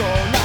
corazón.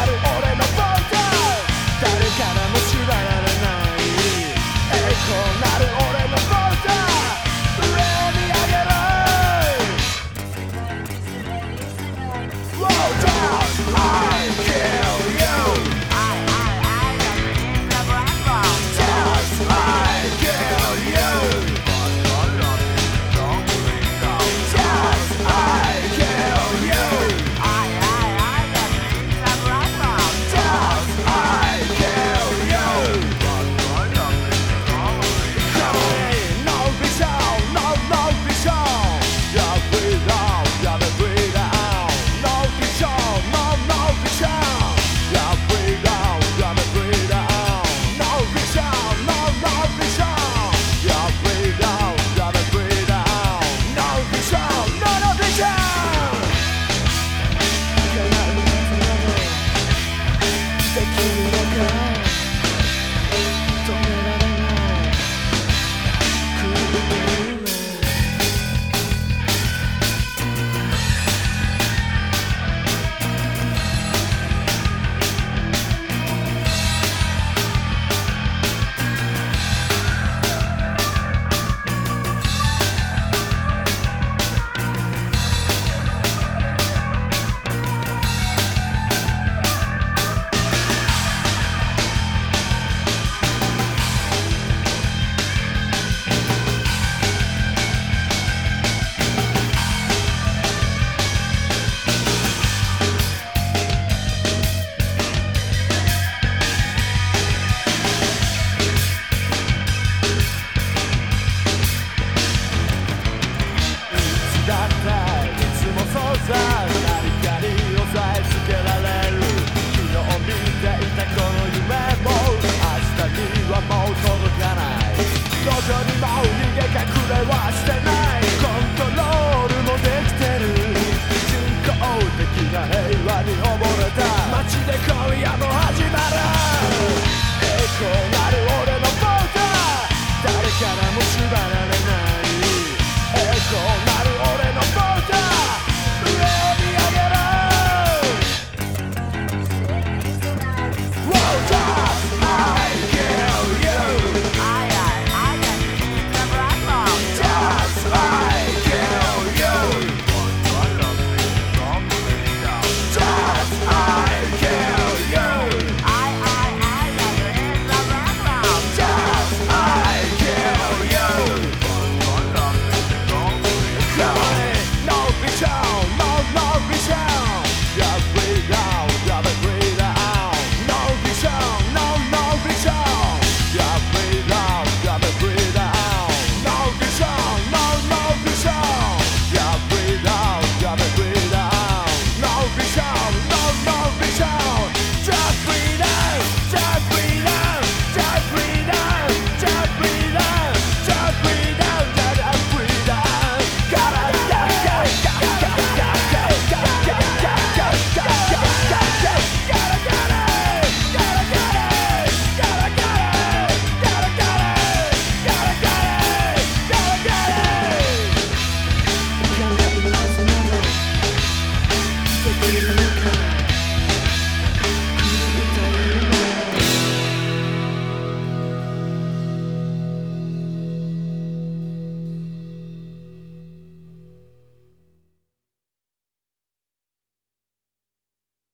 that